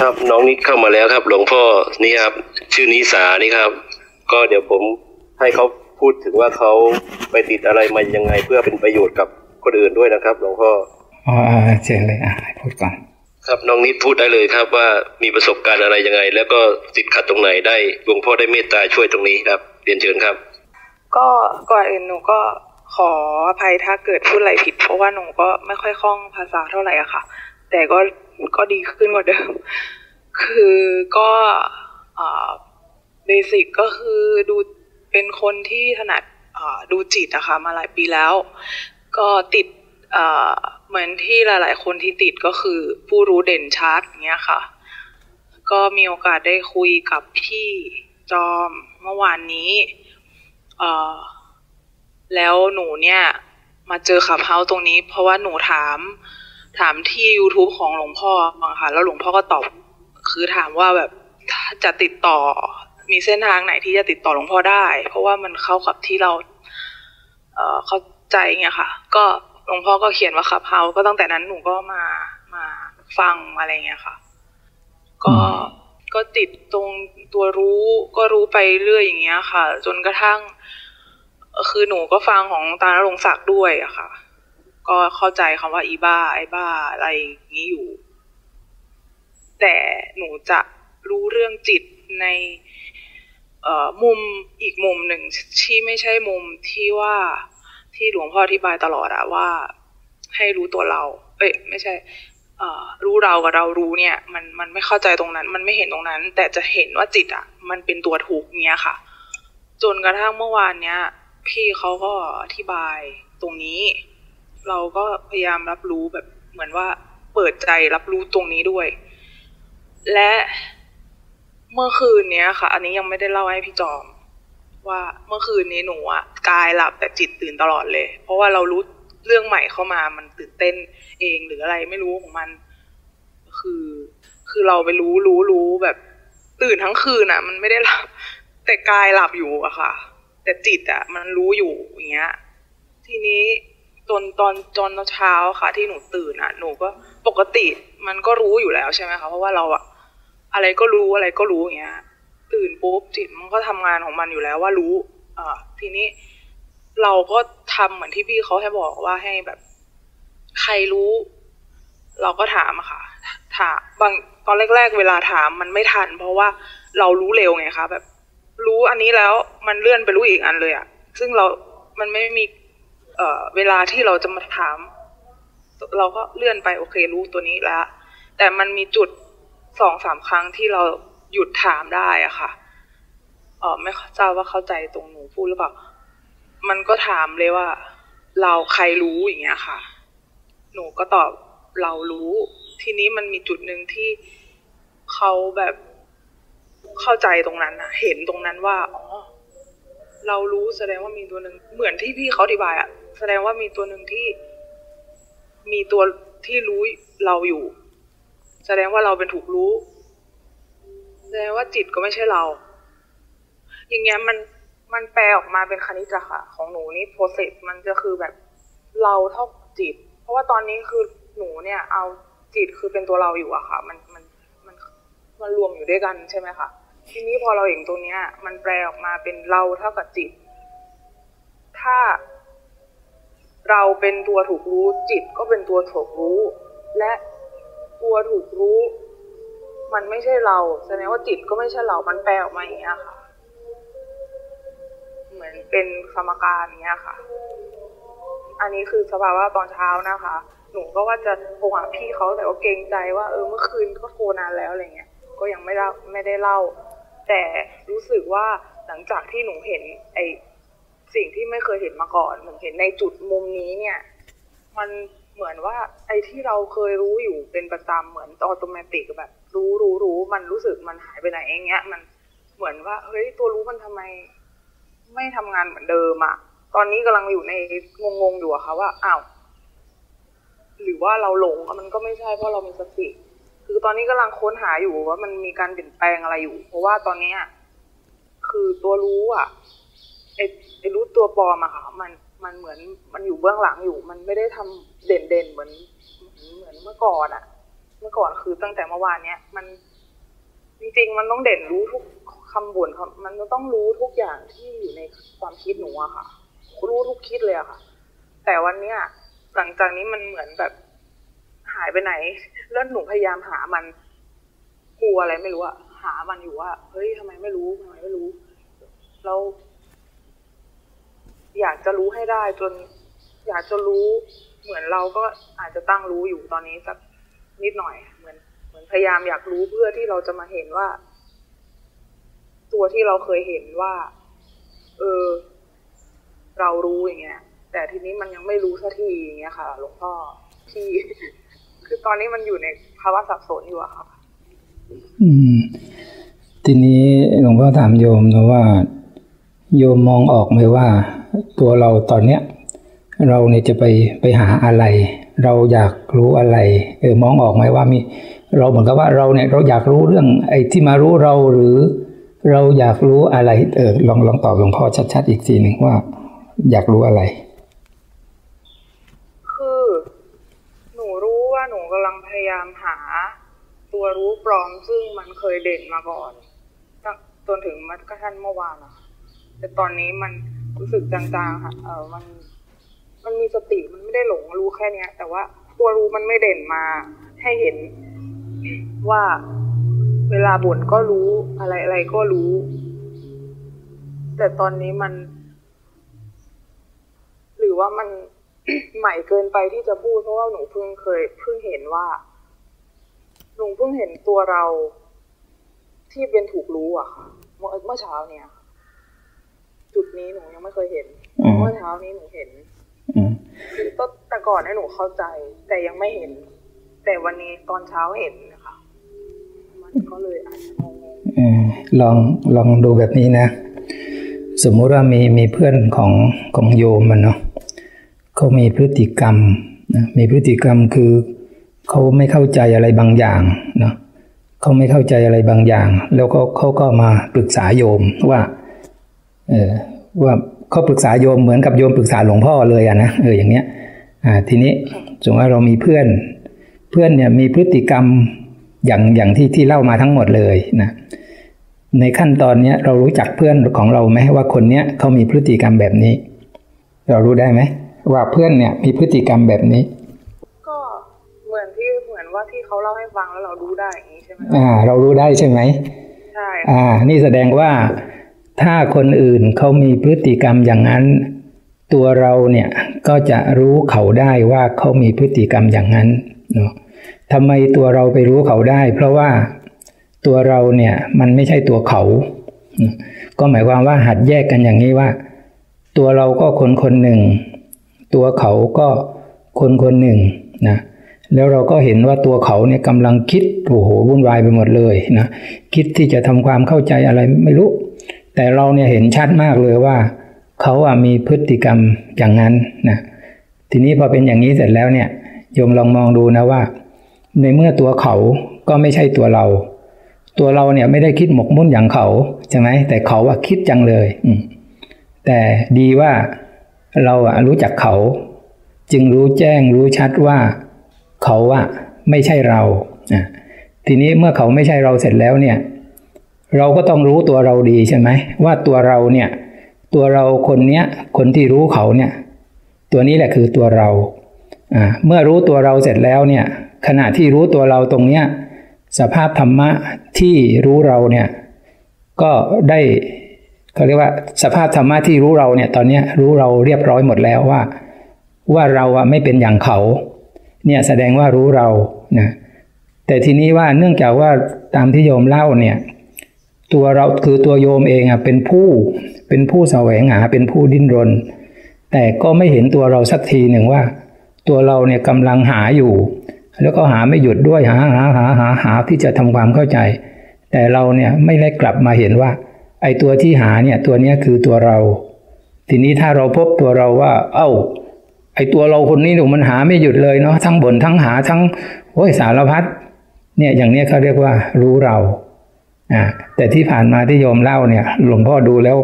ครับน้องนิดเข้ามาแล้วครับ หลวงพ่อนี่ครับ ชื่อนิสานี่ครับ ก็เดี๋ยวผมให้เขาพูดถึงว่าเขาไปติดอะไรมายังไงเพื่อเป็นประโยชน์กับคนอื่นด้วยนะครับ หลวงพ่ออ๋อเชิญเลยอะให้พูดก่อนครับน้องนิดพูดได้เลยครับว่ามีประสบการณ์อะไรยังไง แล้วก็ติดขัดตรงไหนได้หลวงพ่อได้เมตตาช่วยตรงนี้ครับเรียนเชิญครับ ก็ก่อนอื่นหนูก็ขออภัยถ้าเกิดพูดอะไรผิด เพราะว่าหนูก็ไม่ค่อยคล่องภาษาเท่าไหร่อะค่ะ แต่ก็ก็ดีขึ้นกว่าเดิม คือก็เบสิกก็คือดูเป็นคนที่ถนัดดูจิตอะค่ะมาหลายปีแล้ว ก็ติดเหมือนที่หลาย ๆ คนที่ติดก็คือผู้รู้เด่นชัดเงี้ยค่ะ ก็มีโอกาสได้คุยกับพี่จอมเมื่อวานนี้แล้วหนูเนี่ย มาเจอขับเฮาตรงนี้ เพราะว่าหนูถาม ถามที่ YouTube ของหลวงพ่อค่ะ แล้วหลวงพ่อก็ตอบ คือถามว่าแบบจะติดต่อ มีเส้นทางไหนที่จะติดต่อหลวงพ่อได้ เพราะว่ามันเข้ากับที่เรา เอ่อเข้าใจเงี้ยค่ะ ก็หลวงพ่อก็เขียนว่าขับเฮาก็ตั้งแต่นั้นหนูก็มามาฟังอะไรเงี้ยค่ะ ก็ก็ติดตรงตัวรู้ก็รู้ไปเรื่อยอย่างเงี้ยค่ะ จนกระทั่ง คือหนูก็ฟังของตาลงศักดิ์ด้วยอะค่ะ ก็เข้าใจคำว่าอีบ้าไอบ้าอะไรอย่างนี้อยู่ แต่หนูจะรู้เรื่องจิตในมุมอีกมุมหนึ่งที่ไม่ใช่มุมที่ว่าที่หลวงพ่ออธิบายตลอดอะว่า ให้รู้ตัวเรา เอ้ยไม่ใช่รู้เรากับเรารู้เนี่ย มันมันไม่เข้าใจตรงนั้น มันไม่เห็นตรงนั้น แต่จะเห็นว่าจิตอะมันเป็นตัวถูกเนี้ยค่ะ จนกระทั่งเมื่อวานเนี้ย พี่เขาก็อธิบายตรงนี้ เราก็พยายามรับรู้แบบเหมือนว่าเปิดใจรับรู้ตรงนี้ด้วย และเมื่อคืนเนี้ยค่ะ อันนี้ยังไม่ได้เล่าให้พี่จอม ว่าเมื่อคืนนี้หนูอะกายหลับแต่จิตตื่นตลอดเลย เพราะว่าเรารู้เรื่องใหม่เข้ามามันตื่นเต้นเองหรืออะไรไม่รู้ของมัน คือ คือเราไปรู้รู้รู้แบบตื่นทั้งคืนอะมันไม่ได้หลับ แต่กายหลับอยู่อะค่ะ แต่จิตอะมันรู้อยู่อย่างเงี้ย ทีนี้ ตอนตอนจนเช้าค่ะ ที่หนูตื่นอะหนูก็ปกติมันก็รู้อยู่แล้วใช่ไหมคะเพราะว่าเราอะอะไรก็รู้อะไรก็รู้อย่างเงี้ย ตื่นปุ๊บจิตมันก็ทำงานของมันอยู่แล้วว่ารู้อ่าทีนี้เราก็ทำเหมือนที่พี่เขาให้บอกว่าให้แบบ ใครรู้ เราก็ถามอะค่ะ ถามบางตอนแรก ๆ เวลาถามมันไม่ทัน เพราะว่าเรารู้เร็วไงคะแบบ รู้อันนี้แล้วมันเลื่อนไปรู้อีกอันเลยอะซึ่งเรามันไม่มี เวลาที่เราจะมาถาม เราก็เลื่อนไปโอเครู้ตัวนี้แล้ว แต่มันมีจุดสองสามครั้งที่เราหยุดถามได้อะค่ะเออไม่ทราบว่าเข้าใจตรงหนูพูดหรือเปล่า มันก็ถามเลยว่า เราใครรู้อย่างเงี้ยค่ะ หนูก็ตอบเรารู้ ทีนี้มันมีจุดหนึ่งที่เขาแบบเข้าใจตรงนั้นนะเห็นตรงนั้นว่าอ๋อ เรารู้แสดงว่ามีตัวหนึ่งเหมือนที่พี่เขาอธิบายอะแสดงว่ามีตัวหนึ่งที่ มีตัวที่รู้เราอยู่ แสดงว่าเราเป็นถูกรู้ แสดงว่าจิตก็ไม่ใช่เรา อย่างเงี้ยมันมันแปลออกมาเป็นคณิตะค่ะ ของหนูนี่โปรเซสมันจะคือแบบเราเท่าจิต เพราะว่าตอนนี้คือหนูเนี่ย เอาจิตคือเป็นตัวเราอยู่อะค่ะ มันมันมันมันรวมอยู่ด้วยกันใช่ไหมคะ ทีนี้พอเราเห็นตรงเนี้ย มันแปลออกมาเป็นเราเท่ากับจิต ถ้าเราเป็นตัวถูกรู้จิตก็เป็นตัวถูกรู้ และตัวถูกรู้ มันไม่ใช่เราแสดงว่าจิตก็ไม่ใช่เรา มันแปลออกมาอย่างเงี้ยค่ะ เหมือนเป็นสมการเนี้ยค่ะ อันนี้คือสภาวะตอนเช้านะคะ หนูก็ว่าจะโทรหาพี่เขาแต่ว่าเกรงใจว่าเออเมื่อคืนก็โทรนานแล้วอะไรเงี้ย ก็ยังไม่เล่าไม่ได้เล่า แต่รู้สึกว่าหลังจากที่หนูเห็น ไอสิ่งที่ไม่เคยเห็นมาก่อนหนูเห็นในจุดมุมนี้เนี่ย มันเหมือนว่า ไอที่เราเคยรู้อยู่เป็นประจำเหมือนออโตเมติกแบบ รู้รู้รู้มันรู้สึกมันหายไปไหนอย่างเงี้ย มันเหมือนว่า เฮ้ยตัวรู้มันทำไม ไม่ทำงานเหมือนเดิมอะตอนนี้กำลังอยู่ในงงๆอยู่อะค่ะว่าอ้าวหรือว่าเราหลงมันก็ไม่ใช่เพราะเรามีสติ คือตอนนี้กำลังค้นหาอยู่ว่ามันมีการเปลี่ยนแปลงอะไรอยู่ เพราะว่าตอนนี้คือตัวรู้อะไอไอรู้ตัวปลอมอะค่ะ มันมันเหมือนมันอยู่เบื้องหลังอยู่ มันไม่ได้ทำเด่นเด่นเหมือนเหมือนเมื่อก่อนอะเมื่อก่อนคือตั้งแต่เมื่อวานเนี้ยมันจริงๆมันต้องเด่นรู้ทุกคำบ่นมันต้องรู้ทุกอย่างที่อยู่ในความคิดหนูอะค่ะ รู้ทุกคิดเลยอะค่ะ แต่วันเนี้ยหลังจากนี้มันเหมือนแบบ หายไปไหน แล้วหนูพยายามหามันกลัวอะไรไม่รู้อะหามันอยู่ว่าเฮ้ยทำไมไม่รู้ทำไมไม่รู้แล้วอยากจะรู้ให้ได้จน อยากจะรู้เหมือนเราก็อาจจะตั้งรู้อยู่ตอนนี้สักนิดหน่อย เหมือน เหมือนพยายามอยากรู้เพื่อที่เราจะมาเห็นว่า ตัวที่เราเคยเห็นว่า เออ เรารู้อย่างเงี้ย แต่ทีนี้มันยังไม่รู้สักทีอย่างเงี้ยค่ะหลวงพ่อที่ คือตอนนี้มันอยู่ในภาวะสับสนอยู่อะค่ะอืม ทีนี้หลวงพ่อถามโยมนะว่า โยมมองออกไหมว่า ตัวเราตอนเนี้ย เราเนี่ยจะไปไปหาอะไร เราอยากรู้อะไร เออมองออกไหมว่ามี เราเหมือนกับว่าเราเนี่ยเราอยากรู้เรื่อง ไอ้ที่มารู้เราหรือ เราอยากรู้อะไร เออลองลองตอบหลวงพ่อชัดๆอีกทีหนึ่งว่า อยากรู้อะไร คือ หนูรู้ว่าหนูกำลังพยายามหา ตัวรู้ปลอมซึ่งมันเคยเด่นมาก่อนจนถึงมันกระทั่งเมื่อวานอะแต่ตอนนี้มันรู้สึกจางๆค่ะ เออมัน มันมีสติมันไม่ได้หลงรู้แค่เนี้ย แต่ว่าตัวรู้มันไม่เด่นมา ให้เห็นว่าเวลาบ่นก็รู้อะไรอะไรก็รู้ แต่ตอนนี้มัน หรือว่ามันใหม่เกินไปที่จะพูดเพราะว่าหนูเพิ่งเคยเพิ่งเห็นว่า นูเพิ่งเห็นตัวเราที่เป็นถูกรู้อะค่ะเมื่อเมื่อเช้าเนี่ย จุดนี้หนูยังไม่เคยเห็น เมื่อเช้านี้หนูเห็นคือต้นแต่ก่อนเนี่ยหนูเข้าใจ แต่ยังไม่เห็น แต่วันนี้ตอนเช้าเห็นนะคะ มันก็เลยอาจจะงงลองลองดูแบบนี้นะ สมมุติว่ามีมีเพื่อนของของโยมมันเนาะเขามีพฤติกรรมนะมีพฤติกรรมคือ เขาไม่เข้าใจอะไรบางอย่างเนาะเขาไม่เข้าใจอะไรบางอย่าง แล้วก็เขาก็มาปรึกษาโยมว่า เออว่าเขาปรึกษาโยมเหมือนกับโยมปรึกษาหลวงพ่อเลยอะนะเอออย่างเนี้ย อ่า ทีนี้สมมติว่าเรามีเพื่อน เพื่อนเนี่ยมีพฤติกรรมอย่างอย่างที่ที่เล่ามาทั้งหมดเลยนะในขั้นตอนเนี้ยเรารู้จักเพื่อนของเราไหมว่าคนเนี้ยเขามีพฤติกรรมแบบนี้ เรารู้ได้ไหมว่าเพื่อนเนี่ยมีพฤติกรรมแบบนี้ ก็เหมือนที่เหมือน ว่าที่เขาเล่าให้ฟังแล้วเรารู้ได้อย่างนี้ใช่ไหมอ่า เรารู้ได้ใช่ไหมใช่อ่า นี่แสดงว่าถ้าคนอื่นเขามีพฤติกรรมอย่างนั้น ตัวเราเนี่ยก็จะรู้เขาได้ว่าเขามีพฤติกรรมอย่างนั้นเนาะทำไมตัวเราไปรู้เขาได้ เพราะว่าตัวเราเนี่ยมันไม่ใช่ตัวเขา ก็หมายความว่าหัดแยกกันอย่างนี้ว่า ตัวเราก็คนคนหนึ่ง ตัวเขาก็คนคนหนึ่งนะ แล้วเราก็เห็นว่าตัวเขาเนี่ยกำลังคิดโอ้โหวุ่นวายไปหมดเลยนะคิดที่จะทำความเข้าใจอะไรไม่รู้ แต่เราเนี่ยเห็นชัดมากเลยว่า เขาอะมีพฤติกรรมอย่างนั้นนะทีนี้พอเป็นอย่างนี้เสร็จแล้วเนี่ยโยมลองมองดูนะว่า ในเมื่อตัวเขาก็ไม่ใช่ตัวเรา ตัวเราเนี่ยไม่ได้คิดหมกมุ่นอย่างเขาใช่ไหมแต่เขาอะคิดจังเลยแต่ดีว่าเราอะรู้จักเขา จึงรู้แจ้งรู้ชัดว่า เขาอะไม่ใช่เรา ทีนี้เมื่อเขาไม่ใช่เราเสร็จแล้วเนี่ย เราก็ต้องรู้ตัวเราดีใช่ไหมว่าตัวเราเนี่ย ตัวเราคนเนี้ยคนที่รู้เขาเนี่ย ตัวนี้แหละคือตัวเราอ่าเมื่อรู้ตัวเราเสร็จแล้วเนี่ย ขณะที่รู้ตัวเราตรงเนี้ยสภาพธรรมะที่รู้เราเนี่ย ก็ได้เขาเรียกว่าสภาพธรรมะที่รู้เราเนี่ย ตอนนี้รู้เราเรียบร้อยหมดแล้วว่า ว่าเราอะไม่เป็นอย่างเขา เนี่ยแสดงว่ารู้เรานะแต่ทีนี้ว่าเนื่องจากว่าตามที่โยมเล่าเนี่ยตัวเราคือตัวโยมเองอะเป็นผู้เป็นผู้แสวงหาเป็นผู้ดิ้นรน แต่ก็ไม่เห็นตัวเราสักทีหนึ่งว่า ตัวเราเนี่ยกำลังหาอยู่ แล้วก็หาไม่หยุดด้วยหาหาหาหาหาที่จะทำความเข้าใจ แต่เราเนี่ยไม่ได้กลับมาเห็นว่า ไอ้ตัวที่หาเนี่ยตัวเนี้ยคือตัวเรา ทีนี้ถ้าเราพบตัวเราว่า เอา้า ไอ้ตัวเราคนนี้หนูมันหาไม่หยุดเลยเนาะทั้งบนทั้งหาทั้งโอ้ยสารพัดเนี่ยอย่างเนี้ยเขาเรียกว่ารู้เราแต่ที่ผ่านมาที่โยมเล่าเนี่ย หลวงพ่อดูแล้ว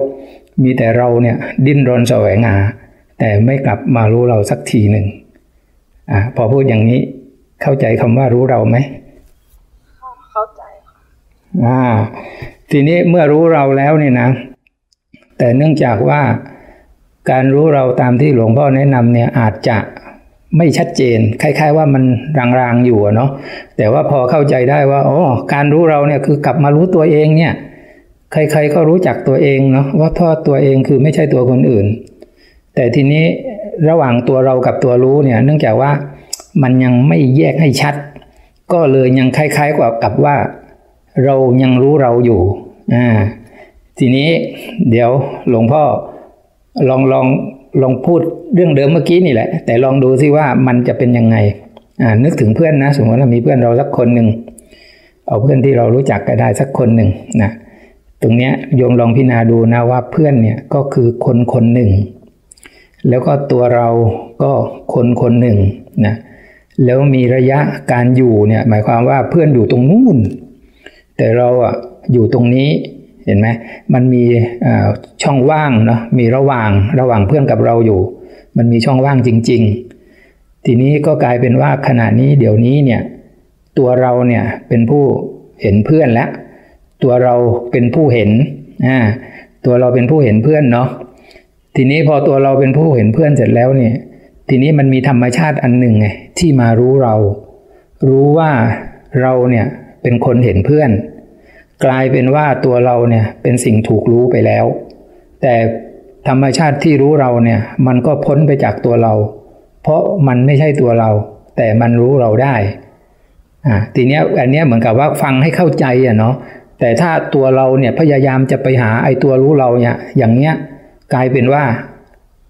มีแต่เราเนี่ย ดิ้นรนแสวงหา แต่ไม่กลับมารู้เราสักทีหนึ่งอพอพูดอย่างนี้เข้าใจคำว่ารู้เราไหมใจค่ะอ่าทีนี้เมื่อรู้เราแล้วเนี่ยนะ แต่เนื่องจากว่า การรู้เราตามที่หลวงพ่อแนะนำเนี่ยอาจจะไม่ชัดเจน คล้าย ๆ ว่ามันรางๆอยู่เนาะแต่ว่าพอเข้าใจได้ว่าอ๋อการรู้เราเนี่ยคือกลับมารู้ตัวเองเนี่ย ใคร ๆ ก็รู้จักตัวเองเนาะว่าทอดตัวเองคือไม่ใช่ตัวคนอื่น แต่ทีนี้ระหว่างตัวเรากับตัวรู้เนี่ย เนื่องจากว่ามันยังไม่แยกให้ชัด ก็เลยยังคล้ายๆกว่ากับว่า เรายังรู้เราอยู่อ่าทีนี้เดี๋ยวหลวงพ่อ ลองลองลองพูดเรื่องเดิมเมื่อกี้นี่แหละ แต่ลองดูซิว่ามันจะเป็นยังไงนึกถึงเพื่อนนะ สมมติว่ามีเพื่อนเราสักคนหนึ่งเอาเพื่อนที่เรารู้จักก็ได้สักคนหนึ่งนะตรงเนี้ยโยมลองพิจารณาดูนะว่าเพื่อนเนี่ยก็คือคนคนหนึ่ง แล้วก็ตัวเราก็คนคนหนึ่งนะแล้วมีระยะการอยู่เนี่ยหมายความว่าเพื่อนอยู่ตรงนู้นแต่เราอะอยู่ตรงนี้ เห็นไหมมันมีช่องว่างเนาะมีระหว่างระหว่างเพื่อนกับเราอยู่ มันมีช่องว่างจริง ๆ ทีนี้ก็กลายเป็นว่าขณะนี้เดี๋ยวนี้เนี่ยตัวเราเนี่ยเป็นผู้เห็นเพื่อนแล้วตัวเราเป็นผู้เห็นอ่าตัวเราเป็นผู้เห็นเพื่อนเนาะทีนี้พอตัวเราเป็นผู้เห็นเพื่อนเสร็จแล้วเนี่ยทีนี้มันมีธรรมชาติอันหนึ่งไงที่มารู้เรา รู้ว่าเราเนี่ยเป็นคนเห็นเพื่อน กลายเป็นว่าตัวเราเนี่ยเป็นสิ่งถูกรู้ไปแล้ว แต่ธรรมชาติที่รู้เราเนี่ยมันก็พ้นไปจากตัวเรา เพราะมันไม่ใช่ตัวเรา แต่มันรู้เราได้อ่าทีเนี้ยอันเนี้ยเหมือนกับว่าฟังให้เข้าใจอะเนาะแต่ถ้าตัวเราเนี่ยพยายามจะไปหาไอ้ตัวรู้เราเนี่ยอย่างเนี้ยกลายเป็นว่า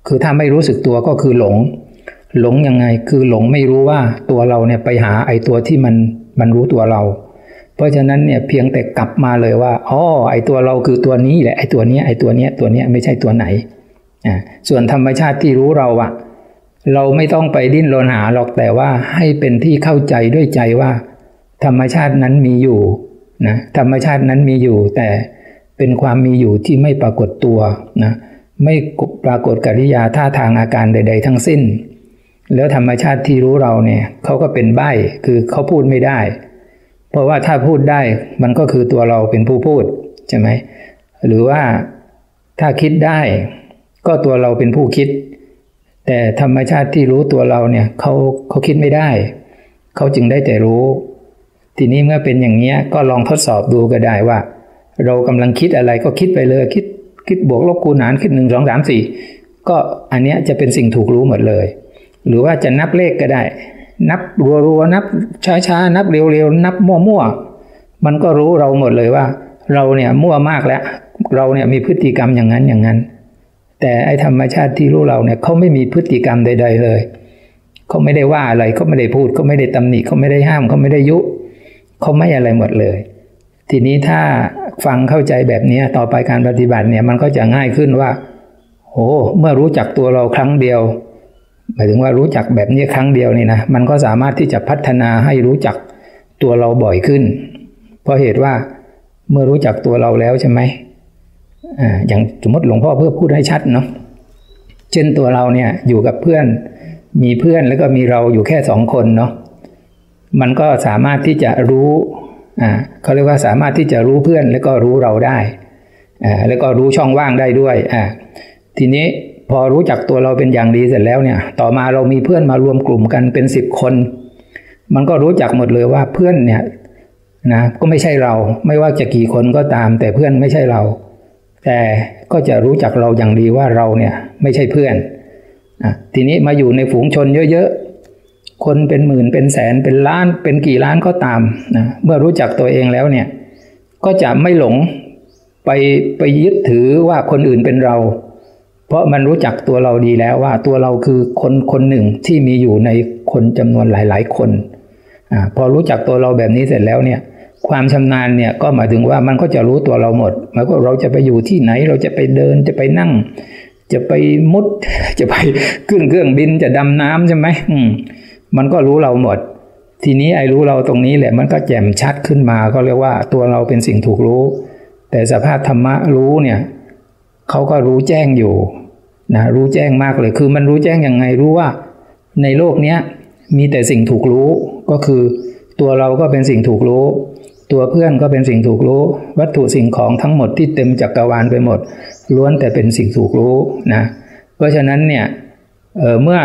คือถ้าไม่รู้สึกตัวก็คือหลง หลงยังไงคือหลงไม่รู้ว่าตัวเราเนี่ยไปหาไอ้ตัวที่มันมันรู้ตัวเรา เพราะฉะนั้นเนี่ยเพียงแต่กลับมาเลยว่าอ๋อไอตัวเราคือตัวนี้แหละไอตัวนี้ไอตัวนี้ตัวนี้ไม่ใช่ตัวไหนอ่าส่วนธรรมชาติที่รู้เราอะเราไม่ต้องไปดิ้นรนหาหรอกแต่ว่าให้เป็นที่เข้าใจด้วยใจว่า ธรรมชาตินั้นมีอยู่นะธรรมชาตินั้นมีอยู่ แต่เป็นความมีอยู่ที่ไม่ปรากฏตัวนะไม่ปรากฏกิริยาท่าทางอาการใด ๆ ทั้งสิ้น แล้วธรรมชาติที่รู้เราเนี่ยเขาก็เป็นใบ้คือเขาพูดไม่ได้ ราะว่าถ้าพูดได้มันก็คือตัวเราเป็นผู้พูดใช่ไหมหรือว่าถ้าคิดได้ ก็ตัวเราเป็นผู้คิด แต่ธรรมชาติที่รู้ตัวเราเนี่ยเขาเขาคิดไม่ได้ เขาจึงได้แต่รู้ ทีนี้เมื่อเป็นอย่างนี้ก็ลองทดสอบดูก็ได้ว่า เรากำลังคิดอะไรก็คิดไปเลยคิดคิดบวกลบคูณหารคิดหนึ่งสองสามสี่ก็อันนี้จะเป็นสิ่งถูกรู้หมดเลย หรือว่าจะนับเลขก็ได้ นับรัวๆนับช้าๆนับเร็วๆนับมั่วๆมันก็รู้เราหมดเลยว่า เราเนี่ยมั่วมากแล้ว เราเนี่ยมีพฤติกรรมอย่างนั้นอย่างนั้น แต่ไอธรรมชาติที่รู้เราเนี่ยเขาไม่มีพฤติกรรมใด ๆ เลยเขาไม่ได้ว่าอะไรเขาไม่ได้พูดเขาไม่ได้ตำหนิเขาไม่ได้ห้ามเขาไม่ได้ยุเขาไม่อะไรหมดเลย ทีนี้ถ้าฟังเข้าใจแบบนี้ต่อไปการปฏิบัติเนี่ยมันก็จะง่ายขึ้นว่าโอ้เมื่อรู้จักตัวเราครั้งเดียว หมายถึงว่ารู้จักแบบนี้ครั้งเดียวนี่นะมันก็สามารถที่จะพัฒนาให้รู้จักตัวเราบ่อยขึ้น เพราะเหตุว่าเมื่อรู้จักตัวเราแล้วใช่ไหมอ่าอย่างสมมติหลวงพ่อเพื่อพูดให้ชัดเนาะเช่นตัวเราเนี่ยอยู่กับเพื่อน มีเพื่อนแล้วก็มีเราอยู่แค่สองคนเนาะมันก็สามารถที่จะรู้อ่าเขาเรียกว่าสามารถที่จะรู้เพื่อนแล้วก็รู้เราได้อ่าแล้วก็รู้ช่องว่างได้ด้วยอ่าทีนี้ พอรู้จักตัวเราเป็นอย่างดีเสร็จแล้วเนี่ย ต่อมาเรามีเพื่อนมารวมกลุ่มกันเป็นสิบคน มันก็รู้จักหมดเลยว่าเพื่อนเนี่ยนะก็ไม่ใช่เราไม่ว่าจะกี่คนก็ตาม แต่เพื่อนไม่ใช่เรา แต่ก็จะรู้จักเราอย่างดีว่าเราเนี่ยไม่ใช่เพื่อนนะทีนี้มาอยู่ในฝูงชนเยอะๆ คนเป็นหมื่นเป็นแสนเป็นล้านเป็นกี่ล้านก็ตามนะเมื่อรู้จักตัวเองแล้วเนี่ยก็จะไม่หลงไปไปยึดถือว่าคนอื่นเป็นเรา เพราะมันรู้จักตัวเราดีแล้วว่าตัวเราคือคนคนหนึ่งที่มีอยู่ในคนจำนวนหลาย ๆ คนอพอรู้จักตัวเราแบบนี้เสร็จแล้วเนี่ย ความชำนาญเนี่ยก็หมายถึงว่ามันก็จะรู้ตัวเราหมดหมายว่าเราจะไปอยู่ที่ไหนเราจะไปเดินจะไปนั่ง จะไปมุด จะไปเครื่องเครื่องบินจะดำน้ำใช่ไหมมมันก็รู้เราหมด ทีนี้ไอ้รู้เราตรงนี้แหละมันก็แจ่มชัดขึ้นมาก็เรียกว่าตัวเราเป็นสิ่งถูกรู้ แต่สภาพธรรมะรู้เนี่ย เขาก็รู้แจ้งอยู่นะรู้แจ้งมากเลย คือมันรู้แจ้งยังไงรู้ว่า ในโลกเนี้ยมีแต่สิ่งถูกรู้ก็คือตัวเราก็เป็นสิ่งถูกรู้ ตัวเพื่อนก็เป็นสิ่งถูกรู้ วัตถุสิ่งของทั้งหมดที่เต็มจักรวาลไปหมด ล้วนแต่เป็นสิ่งถูกรู้นะเพราะฉะนั้นเนี่ยเเมื่อ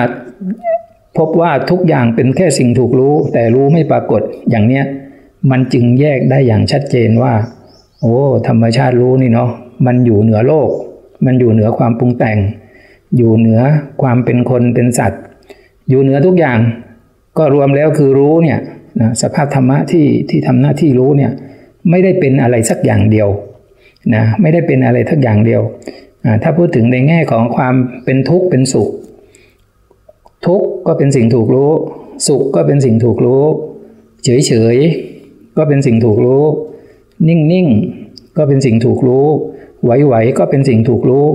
พบว่าทุกอย่างเป็นแค่สิ่งถูกรู้ แต่รู้ไม่ปรากฏอย่างเนี้ยมันจึงแยกได้อย่างชัดเจนว่า โอ้ธรรมชาติรู้นี่เนาะมันอยู่เหนือโลก มันอยู่เหนือความปรุงแต่ง อยู่เหนือความเป็นคนเป็นสัตว์ อยู่เหนือทุกอย่าง ก็รวมแล้วคือรู้เนี่ยนะสภาพธรรมะที่ที่ทำหน้าที่รู้เนี่ยไม่ได้เป็นอะไรสักอย่างเดียวนะไม่ได้เป็นอะไรสักอย่างเดียว ถ้าพูดถึงในแง่ของความเป็นทุกข์เป็นสุข ทุกข์ก็เป็นสิ่งถูกรู้ สุขก็เป็นสิ่งถูกรู้ เฉยเฉยก็เป็นสิ่งถูกรู้ นิ่งนิ่งก็เป็นสิ่งถูกรู้ ไหวไหวก็เป็นสิ่งถูกรู้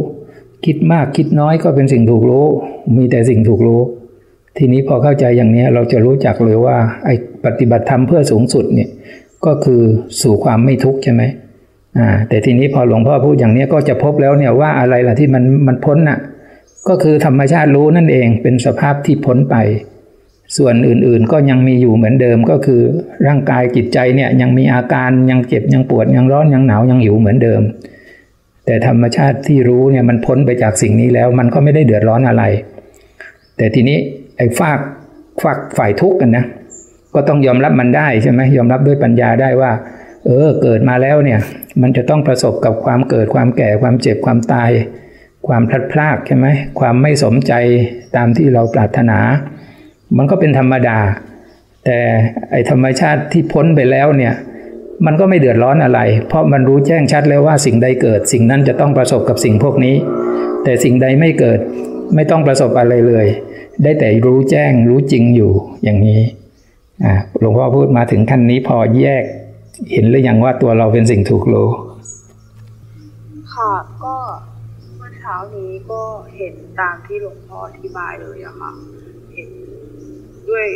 คิดมากคิดน้อยก็เป็นสิ่งถูกรู้ มีแต่สิ่งถูกรู้ ทีนี้พอเข้าใจอย่างนี้เราจะรู้จักเลยว่าไอ้ปฏิบัติธรรมเพื่อสูงสุดเนี่ยก็คือสู่ความไม่ทุกข์ใช่ไหมอ่าแต่ทีนี้พอหลวงพ่อพูดอย่างนี้ก็จะพบแล้วเนี่ยว่าอะไรล่ะที่มันมันพ้นน่ะก็คือธรรมชาติรู้นั่นเองเป็นสภาพที่พ้นไป ส่วนอื่นๆก็ยังมีอยู่เหมือนเดิมก็คือร่างกายจิตใจเนี่ยยังมีอาการยังเจ็บยังปวดยังร้อนยังหนาวยังหิวเหมือนเดิม แต่ธรรมชาติที่รู้เนี่ยมันพ้นไปจากสิ่งนี้แล้ว มันก็ไม่ได้เดือดร้อนอะไร แต่ทีนี้ไอ้ฝากฝากฝ่ายทุกข์กันนะก็ต้องยอมรับมันได้ใช่ไหมยอมรับด้วยปัญญาได้ว่า เออเกิดมาแล้วเนี่ยมันจะต้องประสบกับความเกิดความแก่ความเจ็บความตาย ความพลัดพรากใช่ไหมความไม่สมใจตามที่เราปรารถนา มันก็เป็นธรรมดา แต่ไอธรรมชาติที่พ้นไปแล้วเนี่ย มันก็ไม่เดือดร้อนอะไร เพราะมันรู้แจ้งชัดแล้วว่าสิ่งใดเกิด สิ่งนั้นจะต้องประสบกับสิ่งพวกนี้ แต่สิ่งใดไม่เกิดไม่ต้องประสบอะไรเลย ได้แต่รู้แจ้งรู้จริงอยู่อย่างนี้หลวงพ่อพูดมาถึงขั้นนี้พอแยก เห็นหรือยังว่าตัวเราเป็นสิ่งถูกรู้ค่ะก็เมื่อเช้านี้ก็เห็นตามที่หลวงพ่ออธิบายเลยอะค่ะเห็นด้วย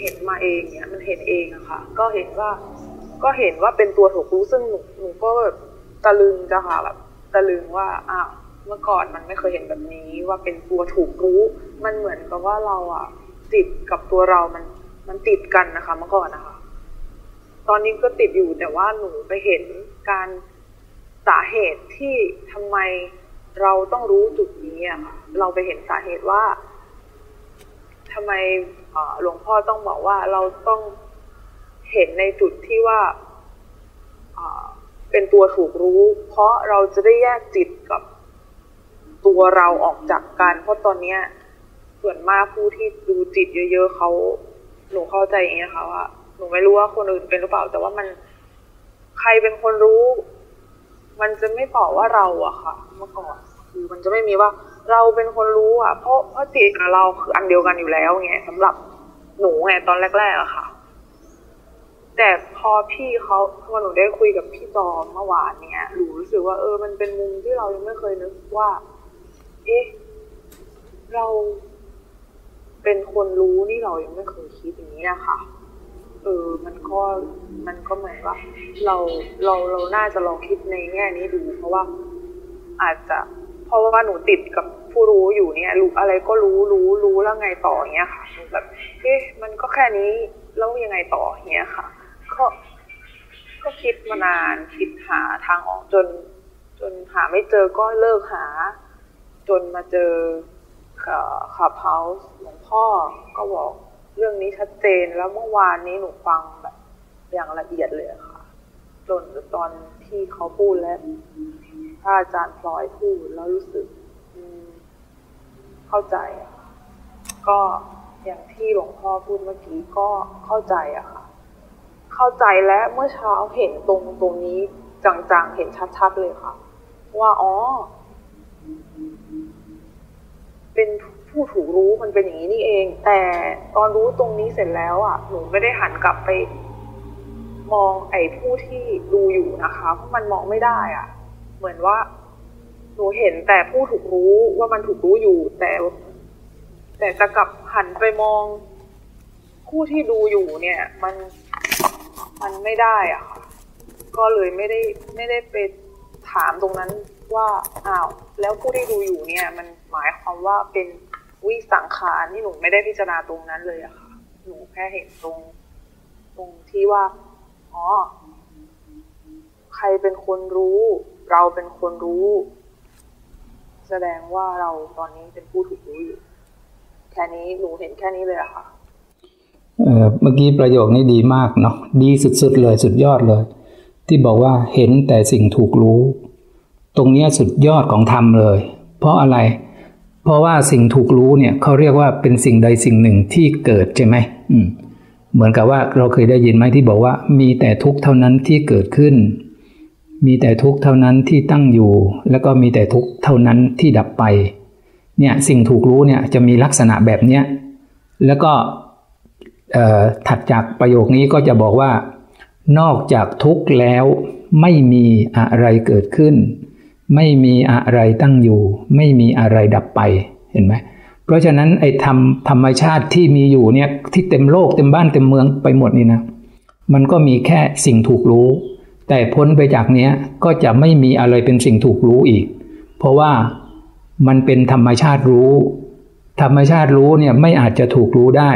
เห็นมาเองเนี่ยมันเห็นเองอะค่ะ ก็เห็นว่า ก็เห็นว่าเป็นตัวถูกรู้ซึ่งหนูหนูก็แบบตะลึงจ้ะค่ะแบบตะลึงว่าอ้าวเมื่อก่อนมันไม่เคยเห็นแบบนี้ว่าเป็นตัวถูกรู้ มันเหมือนกับว่าเราอะติดกับตัวเรามันมันติดกันนะคะ เมื่อก่อนนะคะ ตอนนี้ก็ติดอยู่แต่ว่าหนูไปเห็นการสาเหตุที่ทำไมเราต้องรู้จุดนี้อะค่ะเราไปเห็นสาเหตุว่าทำไมหลวงพ่อต้องบอกว่าเราต้อง เห็นในจุดที่ว่าเป็นตัวถูกรู้ เพราะเราจะได้แยกจิตกับตัวเราออกจากกัน เพราะตอนเนี้ยส่วนมากผู้ที่ดูจิตเยอะ ๆเขาหนูเข้าใจอย่างนี้ค่ะว่าหนูไม่รู้ว่าคนอื่นเป็นหรือเปล่า แต่ว่ามันใครเป็นคนรู้ มันจะไม่ตอบว่าเราอะค่ะ เมื่อก่อนคือมันจะไม่มีว่าเราเป็นคนรู้อะเพราะเพราะจิตกับเราคืออันเดียวกันอยู่แล้วไงสำหรับหนูไงตอนแรกๆอะค่ะ แต่พอพี่เขาพอหนูได้คุยกับพี่จอมเมื่อวานเนี้ยหนูรู้สึกว่าเออ มันเป็นมุมที่เรายังไม่เคยนึกว่า เอ๊ะ เราเป็นคนรู้นี่เรายังไม่เคยคิดอย่างนี้อะค่ะเออ มันก็มันก็เหมือนว่า เราเราเราน่าจะลองคิดในแง่นี้ดู เพราะว่า อาจจะ เพราะว่าหนูติดกับผู้รู้อยู่เนี่ยรู้อะไรก็รู้รู้รู้แล้วไงต่อเงี้ยค่ะแบบเอ๊ะมันก็แค่นี้แล้วยังไงต่อเงี้ยค่ะ ก็ ก็คิดมานานคิดหาทางออกจน จนหาไม่เจอก็เลิกหา จนมาเจอขับเฮาส์หลวงพ่อก็บอกเรื่องนี้ชัดเจนแล้วเมื่อวานนี้หนูฟังแบบ อย่างละเอียดเลยค่ะ จนตอนที่เขาพูดแล้วถ้าอาจารย์พลอยพูดแล้วรู้สึกเข้าใจ ก็อย่างที่หลวงพ่อพูดเมื่อกี้ก็เข้าใจอะค่ะ เข้าใจและเมื่อเช้าเห็นตรงตรงนี้จังๆ เห็นชัดๆเลยค่ะ ว่าอ๋อ เป็นผู้ถูกรู้มันเป็นอย่างนี้นี่เอง แต่ตอนรู้ตรงนี้เสร็จแล้วอะ หนูไม่ได้หันกลับไป มองไอ้ผู้ที่ดูอยู่นะคะเพราะมันมองไม่ได้อะ เหมือนว่า หนูเห็นแต่ผู้ถูกรู้ว่ามันถูกรู้อยู่ แต่แต่จะกลับหันไปมองผู้ที่ดูอยู่เนี่ย มัน มันไม่ได้อะค่ะก็เลยไม่ได้ไม่ได้ไปถามตรงนั้นว่าอ้าวแล้วผู้ที่ดูอยู่เนี่ย มันหมายความว่าเป็นวิสังขารที่หนูไม่ได้พิจารณาตรงนั้นเลยอะค่ะหนูแค่เห็นตรง ตรงที่ว่าอ๋อใครเป็นคนรู้ เราเป็นคนรู้ แสดงว่าเราตอนนี้เป็นผู้ถูกรู้อยู่ แค่นี้หนูเห็นแค่นี้เลยอะค่ะ เมื่อกี้ประโยคนี้ดีมากเนาะดีสุดๆเลยสุดยอดเลย ที่บอกว่าเห็นแต่สิ่งถูกรู้ ตรงนี้สุดยอดของธรรมเลย เพราะอะไร เพราะว่าสิ่งถูกรู้เนี่ยเขาเรียกว่าเป็นสิ่งใดสิ่งหนึ่งที่เกิดใช่ไหมมเหมือนกับว่าเราเคยได้ยินไหมที่บอกว่า มีแต่ทุกเท่านั้นที่เกิดขึ้น มีแต่ทุกเท่านั้นที่ตั้งอยู่ แล้วก็มีแต่ทุกเท่านั้นที่ดับไปเนี่ยสิ่งถูกรู้เนี่ยจะมีลักษณะแบบเนี้ยแล้วก็ ถัดจากประโยคนี้ก็จะบอกว่า นอกจากทุกข์แล้วไม่มีอะไรเกิดขึ้น ไม่มีอะไรตั้งอยู่ ไม่มีอะไรดับไปเห็นไหมเพราะฉะนั้นไอ้ธรรมธรรมชาติที่มีอยู่เนี่ยที่เต็มโลกเต็มบ้านเต็มเมืองไปหมดนี่นะมันก็มีแค่สิ่งถูกรู้ แต่พ้นไปจากเนี้ยก็จะไม่มีอะไรเป็นสิ่งถูกรู้อีก เพราะว่ามันเป็นธรรมชาติรู้ ธรรมชาติรู้เนี่ยไม่อาจจะถูกรู้ได้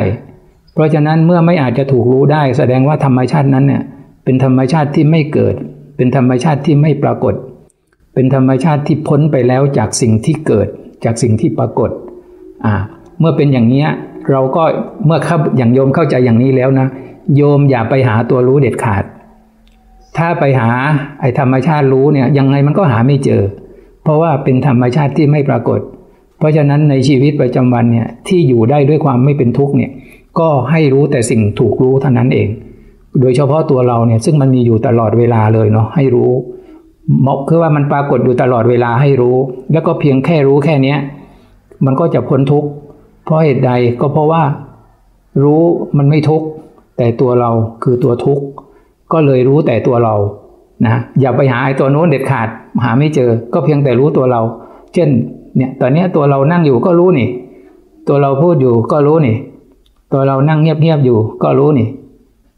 เพราะฉะนั้นเมื่อไม่อาจจะถูกรู้ได้ แสดงว่าธรรมชาตินั้นเนี่ยเป็นธรรมชาติที่ไม่เกิด เป็นธรรมชาติที่ไม่ปรากฏ เป็นธรรมชาติที่พ้นไปแล้วจากสิ่งที่เกิด จากสิ่งที่ปรากฏอ่าเมื่อเป็นอย่างนี้เราก็เมื่อครับอย่างโยมเข้าใจอย่างนี้แล้วนะ โยมอย่าไปหาตัวรู้เด็ดขาด ถ้าไปหาไอ้ธรรมชาติรู้เนี่ยยังไงมันก็หาไม่เจอ เพราะว่าเป็นธรรมชาติที่ไม่ปรากฏ เพราะฉะนั้นในชีวิตประจำวันเนี่ยที่อยู่ได้ด้วยความไม่เป็นทุกข์เนี่ย ก็ให้รู้แต่สิ่งถูกรู้เท่านั้นเอง โดยเฉพาะตัวเราเนี่ยซึ่งมันมีอยู่ตลอดเวลาเลยเนาะให้รู้มกคือว่ามันปรากฏอยู่ตลอดเวลาให้รู้ แล้วก็เพียงแค่รู้แค่เนี้ยมันก็จะพ้นทุกข์เพราะเหตุใดก็เพราะว่า รู้มันไม่ทุกข์แต่ตัวเราคือตัวทุกข์ก็เลยรู้แต่ตัวเรานะอย่าไปหาไอ้ตัวโน้นเด็ดขาดหาไม่เจอ ก็เพียงแต่รู้ตัวเรา เช่นเนี่ยตอนนี้ตัวเรานั่งอยู่ก็รู้นี่ ตัวเราพูดอยู่ก็รู้นี่ ตัวเรานั่งเงียบๆอยู่ ก็รู้นี่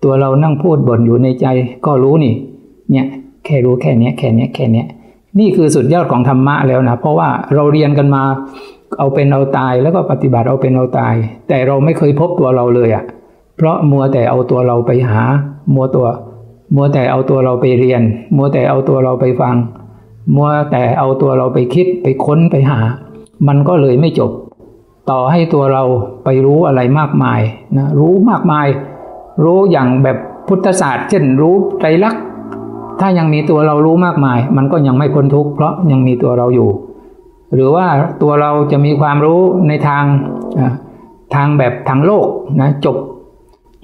ตัวเรานั่งพูดบ่นอยู่ในใจ ก็รู้นี่ เนี่ยแค่รู้แค่นี้แค่นี้แค่นี้นี่คือสุดยอดของธรรมะแล้วนะเพราะว่าเราเรียนกันมาเอาเป็นเอาตายแล้วก็ปฏิบัติเอาเป็นเอาตาย แต่เราไม่เคยพบตัวเราเลยอะ่ะ เพราะมัวแต่เอาตัวเราไปหา มัวตัว มัวแต่เอาตัวเราไปเรียน มัวแต่เอาตัวเราไปฟัง มัวแต่เอาตัวเราไปคิดไปค้นไปหา มันก็เลยไม่จบ ต่อให้ตัวเราไปรู้อะไรมากมายนะรู้มากมาย รู้อย่างแบบพุทธศาสตร์ เช่นรู้ไตรลักษณ์ถ้ายังมีตัวเรารู้มากมาย มันก็ยังไม่พ้นทุกข์เพราะยังมีตัวเราอยู่ หรือว่าตัวเราจะมีความรู้ในทางทางแบบทางโลกนะจบ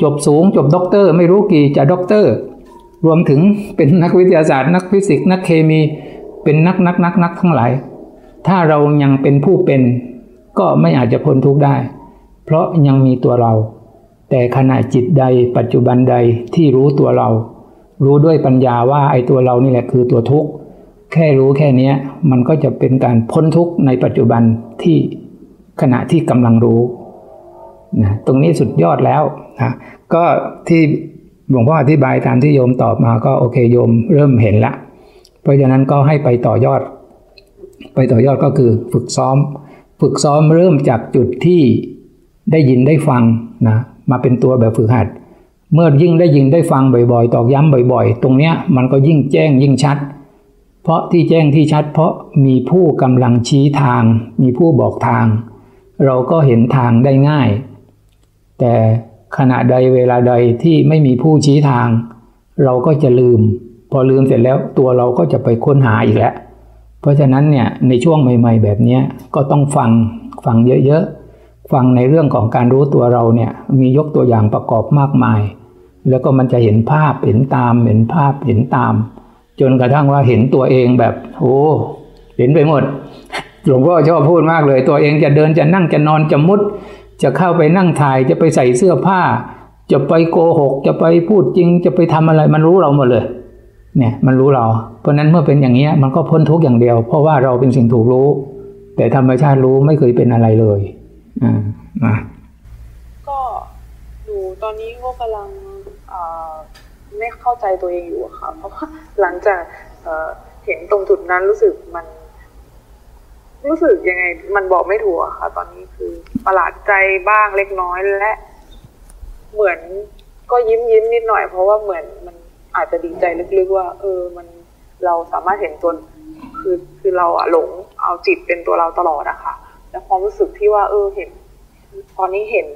จบสูงจบด็อกเตอร์ ไม่รู้กี่จะด็อกเตอร์ รวมถึงเป็นนักวิทยาศาสตร์ นักฟิสิกส์นักเคมีเป็นนักนักนักนักทั้งหลาย ถ้าเรายังเป็นผู้เป็น ก็ไม่อาจจะพ้นทุกข์ได้ เพราะยังมีตัวเรา แต่ขณะจิตใดปัจจุบันใดที่รู้ตัวเรา รู้ด้วยปัญญาว่าไอ้ตัวเรานี่แหละคือตัวทุกข์แค่รู้แค่นี้มันก็จะเป็นการพ้นทุกข์ในปัจจุบันที่ขณะที่กำลังรู้นะตรงนี้สุดยอดแล้วนะก็ที่หลวงพ่ออธิบายตามที่โยมตอบมาก็โอเคโยมเริ่มเห็นละ เพราะฉะนั้นก็ให้ไปต่อยอด ไปต่อยอดก็คือฝึกซ้อม ฝึกซ้อมเริ่มจากจุดที่ได้ยินได้ฟังนะมาเป็นตัวแบบฝึกหัด เมื่อยิ่งได้ยินได้ฟังบ่อยๆ ตอกย้ำบ่อยๆ ตรงเนี้ยมันก็ยิ่งแจ้งยิ่งชัด เพราะที่แจ้งที่ชัด เพราะมีผู้กำลังชี้ทาง มีผู้บอกทาง เราก็เห็นทางได้ง่าย แต่ขณะใดเวลาใดที่ไม่มีผู้ชี้ทาง เราก็จะลืม พอลืมเสร็จแล้วตัวเราก็จะไปค้นหาอีกแล้ว เพราะฉะนั้นเนี่ยในช่วงใหม่ ๆ แบบนี้ก็ต้องฟังฟังเยอะๆฟังในเรื่องของการรู้ตัวเราเนี่ยมียกตัวอย่างประกอบมากมาย แล้วก็มันจะเห็นภาพเห็นตามเห็นภาพเห็นตาม จนกระทั่งว่าเห็นตัวเองแบบโอ้เห็นไปหมดหลวงพ่อชอบพูดมากเลย ตัวเองจะเดินจะนั่งจะนอนจะมุด จะเข้าไปนั่งถ่ายจะไปใส่เสื้อผ้า จะไปโกหก จะไปพูดจริง จะไปทำอะไร มันรู้เราหมดเลย เนี่ย มันรู้เรา เพราะนั้นเมื่อเป็นอย่างนี้มันก็พ้นทุกอย่างเดียว เพราะว่าเราเป็นสิ่งถูกรู้ แต่ธรรมชาติรู้ไม่เคยเป็นอะไรเลยอ่านะก็ดูตอนนี้ก็กำลังไม่เข้าใจตัวเองอยู่ค่ะ เพราะว่าหลังจากเห็นตรงจุดนั้นรู้สึกมัน รู้สึกยังไง มันบอกไม่ถูกค่ะ ตอนนี้คือประหลาดใจบ้างเล็กน้อยและ เหมือนก็ยิ้มยิ้มนิดหน่อย เพราะว่าเหมือนมันอาจจะดีใจลึกๆว่า เออมัน เราสามารถเห็นตัวคือคือเราอะหลงเอาจิตเป็นตัวเราตลอดอะค่ะ แล้วความรู้สึกที่ว่า เออเห็น ตอนนี้เห็น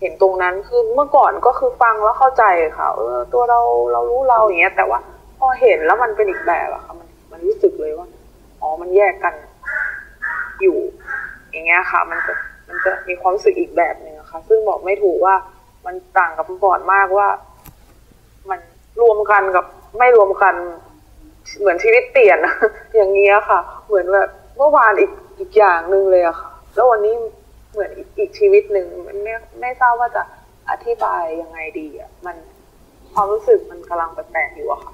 เห็นตรงนั้นคือเมื่อก่อนก็คือฟังแล้วเข้าใจค่ะ เออ ตัวเราเรารู้เราอย่างเงี้ย แต่ว่าพอเห็นแล้วมันเป็นอีกแบบอะค่ะมันมันรู้สึกเลยว่าอ๋อมันแยกกันอยู่ อย่างเงี้ยค่ะ มันจะมันจะมีความรู้สึกอีกแบบหนึ่งค่ะ ซึ่งบอกไม่ถูกว่ามันต่างกับเมื่อก่อนมากว่า มันรวมกันกับไม่รวมกัน เหมือนชีวิตเปลี่ยนอย่างเงี้ยค่ะ เหมือนแบบเมื่อวานอีกอีกอย่างหนึ่งเลยอะค่ะ แล้ววันนี้เหมือนอีกชีวิตหนึ่งมันไม่ไม่ทราบว่าจะอธิบายยังไงดีอะมันความรู้สึกมันกำลังแปลกๆอยู่อะค่ะ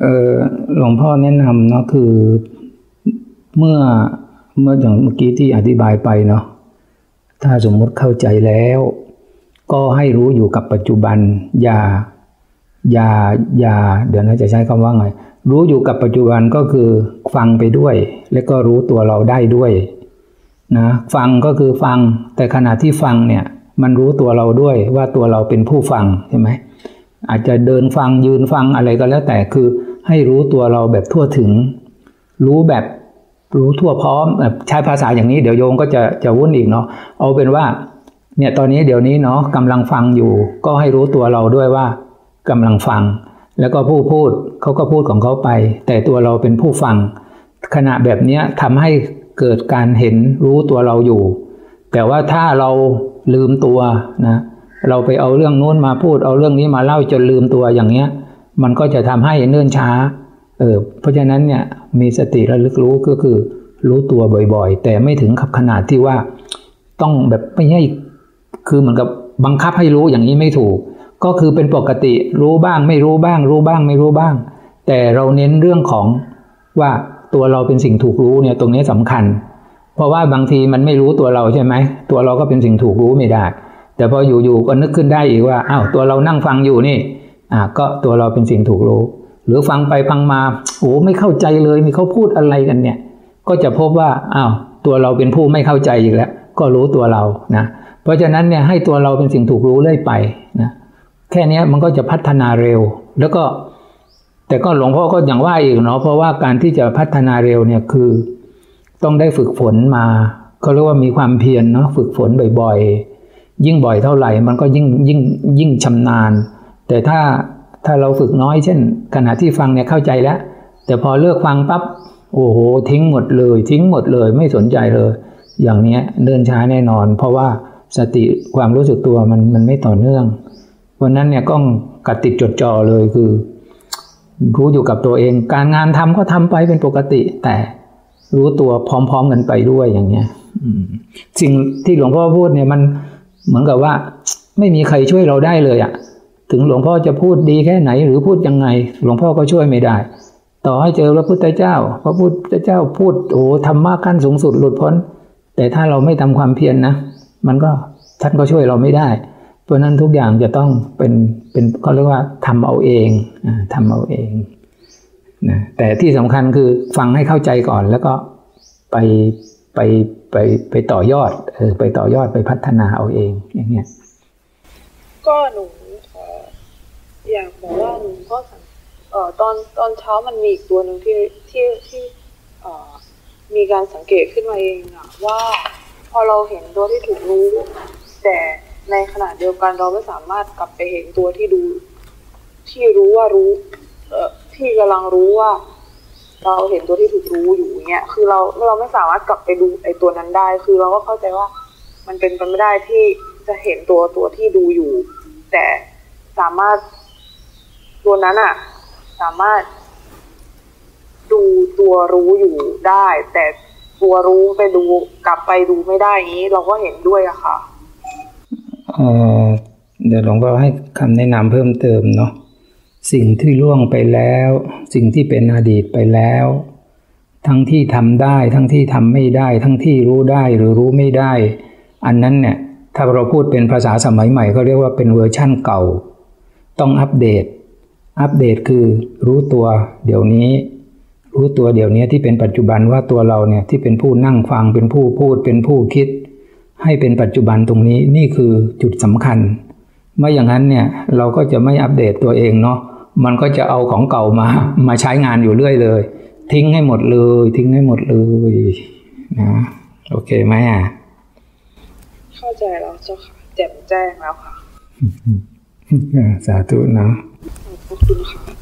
เออหลวงพ่อแนะนำเนาะคือเมื่อเมื่ออย่างเมื่อกี้ที่อธิบายไปเนาะถ้าสมมุติเข้าใจแล้ว ก็ให้รู้อยู่กับปัจจุบันอย่า อย่าอย่าเดี๋ยวนะจะใช้คำว่าไง รู้อยู่กับปัจจุบันก็คือฟังไปด้วย แล้วก็รู้ตัวเราได้ด้วยนะฟังก็คือฟัง แต่ขณะที่ฟังเนี่ยมันรู้ตัวเราด้วยว่าตัวเราเป็นผู้ฟังใช่ไหมอาจจะเดินฟังยืนฟังอะไรก็แล้วแต่คือให้รู้ตัวเราแบบทั่วถึง รู้แบบรู้ทั่วพร้อมใช้ภาษาอย่างนี้เดี๋ยวโยงก็จะจะวุ่นอีกเนาะเอาเป็นว่าเนี่ยตอนนี้เดี๋ยวนี้เนาะกำลังฟังอยู่ ก็ให้รู้ตัวเราด้วยว่า กำลังฟัง แล้วก็ผู้พูดเขาก็พูดของเขาไป แต่ตัวเราเป็นผู้ฟัง ขณะแบบนี้ทำให้เกิดการเห็นรู้ตัวเราอยู่ แต่ว่าถ้าเราลืมตัวนะเราไปเอาเรื่องนู้นมาพูดเอาเรื่องนี้มาเล่าจนลืมตัวอย่างเงี้ย มันก็จะทำให้เนื่นช้าเออเพราะฉะนั้นเนี่ยมีสติระลึกรู้ก็คือรู้ตัวบ่อยๆ แต่ไม่ถึงขับขนาดที่ว่า ต้องแบบไม่ให้คือเหมือนกับบังคับให้รู้อย่างนี้ไม่ถูก ก็คือเป็นปกติรู้บ้าง ไม่รู้บ้าง รู้บ้าง ไม่รู้บ้าง แต่เราเน้นเรื่องของว่าตัวเราเป็นสิ่งถูกรู้เนี่ยตรงนี้สำคัญ เพราะว่าบางทีมันไม่รู้ตัวเราใช่ไหมตัวเราก็เป็นสิ่งถูกรู้ไม่ได้ แต่พออยู่ๆก็นึกขึ้นได้อีกว่าอ้าวตัวเรานั่งฟังอยู่นี่อ่าก็ตัวเราเป็นสิ่งถูกรู้ หรือฟังไปฟังมาโอ้ไม่เข้าใจเลยมีเขาพูดอะไรกันเนี่ย ก็จะพบว่าอ้าวตัวเราเป็นผู้ไม่เข้าใจอีกแล้ว ก็รู้ตัวเรานะเพราะฉะนั้นเนี่ยให้ตัวเราเป็นสิ่งถูกรู้เรื่อยไปนะ แค่นี้มันก็จะพัฒนาเร็ว แล้วก็ แต่ก็หลวงพ่อก็อย่างว่าอีกเนาะเพราะว่าการที่จะพัฒนาเร็วเนี่ยคือ ต้องได้ฝึกฝนมาเขาเรียกว่ามีความเพียรเนาะฝึกฝนบ่อยๆ ยิ่งบ่อยเท่าไหร่ มันก็ยิ่งยิ่งยิ่งชำนาญ แต่ถ้าถ้าเราฝึกน้อย เช่น ขณะที่ฟังเนี่ยเข้าใจแล้ว แต่พอเลิกฟังปั๊บโอ้โห ทิ้งหมดเลย ทิ้งหมดเลยไม่สนใจเลย อย่างนี้เดินช้าแน่นอน เพราะว่าสติความรู้สึกตัวมันมันไม่ต่อเนื่อง วันนั้นเนี่ยก็กัดติดจดจ่อเลยคือ รู้อยู่กับตัวเอง การงานทำก็ทำไปเป็นปกติ แต่รู้ตัวพร้อม ๆ กันไปด้วยอย่างเงี้ยสิ่งที่หลวงพ่อพูดเนี่ยมันเหมือนกับว่า ไม่มีใครช่วยเราได้เลยอะถึงหลวงพ่อจะพูดดีแค่ไหน หรือพูดยังไง หลวงพ่อก็ช่วยไม่ได้ ต่อให้เจอพระพุทธเจ้า พระพุทธเจ้าพูดโอ้ธรรมะขั้นสูงสุดหลุดพ้น แต่ถ้าเราไม่ทำความเพียรนนะมันก็ท่านก็ช่วยเราไม่ได้ เพราะนั้นทุกอย่างจะต้องเป็นเป็นเขาเรียกว่าทำเอาเองทำเอาเองนะแต่ที่สำคัญคือฟังให้เข้าใจก่อนแล้วก็ไปไปไปไปต่อยอดเออไปต่อยอดไปพัฒนาเอาเองอย่างเงี้ยก็หนูอยากบอกว่าหนูก็สังเอ่อตอนตอนเช้ามันมีอีกตัวหนึ่งที่ที่ที่เอ่อมีการสังเกตขึ้นมาเองอะว่า พอเราเห็นตัวที่ถูกรู้ แต่ ในขณะเดียวกันเราไม่สามารถกลับไปเห็นตัวที่ดู ที่รู้ว่ารู้ เอ่อที่กำลังรู้ว่า เราเห็นตัวที่ถูกรู้อยู่เงี้ยคือเราเราไม่สามารถกลับไปดูไอ้ตัวนั้นได้ คือเราก็เข้าใจว่า มันเป็นไปไม่ได้ที่จะเห็นตัวตัวที่ดูอยู่ แต่สามารถตัวนั้นอะสามารถดูตัวรู้อยู่ได้ แต่ตัวรู้ไปดูกลับไปดูไม่ได้อย่างนี้ เราก็เห็นด้วยอะค่ะ เดี๋ยวหลวงพ่อให้คำแนะนำเพิ่มเติมเนาะสิ่งที่ล่วงไปแล้ว สิ่งที่เป็นอดีตไปแล้ว ทั้งที่ทำได้ ทั้งที่ทำไม่ได้ ทั้งที่รู้ได้หรือรู้ไม่ได้ อันนั้นเนี่ยถ้าเราพูดเป็นภาษาสมัยใหม่เขาเรียกว่าเป็นเวอร์ชั่นเก่า ต้องอัปเดต อัปเดตคือรู้ตัวเดี๋ยวนี้ รู้ตัวเดี๋ยวนี้ที่เป็นปัจจุบันว่าตัวเราเนี่ยที่เป็นผู้นั่งฟังเป็นผู้พูดเป็นผู้คิด ให้เป็นปัจจุบันตรงนี้นี่คือจุดสำคัญ ไม่อย่างนั้นเนี่ยเราก็จะไม่อัปเดตตัวเองเนาะมันก็จะเอาของเก่ามามาใช้งานอยู่เรื่อยเลย ทิ้งให้หมดเลย ทิ้งให้หมดเลยนะโอเคไหมอะเข้าใจแล้วเจ้าค่ะแจ่มแจ้งแล้วค่ะสาธุนะขอบพระคุณค่ะ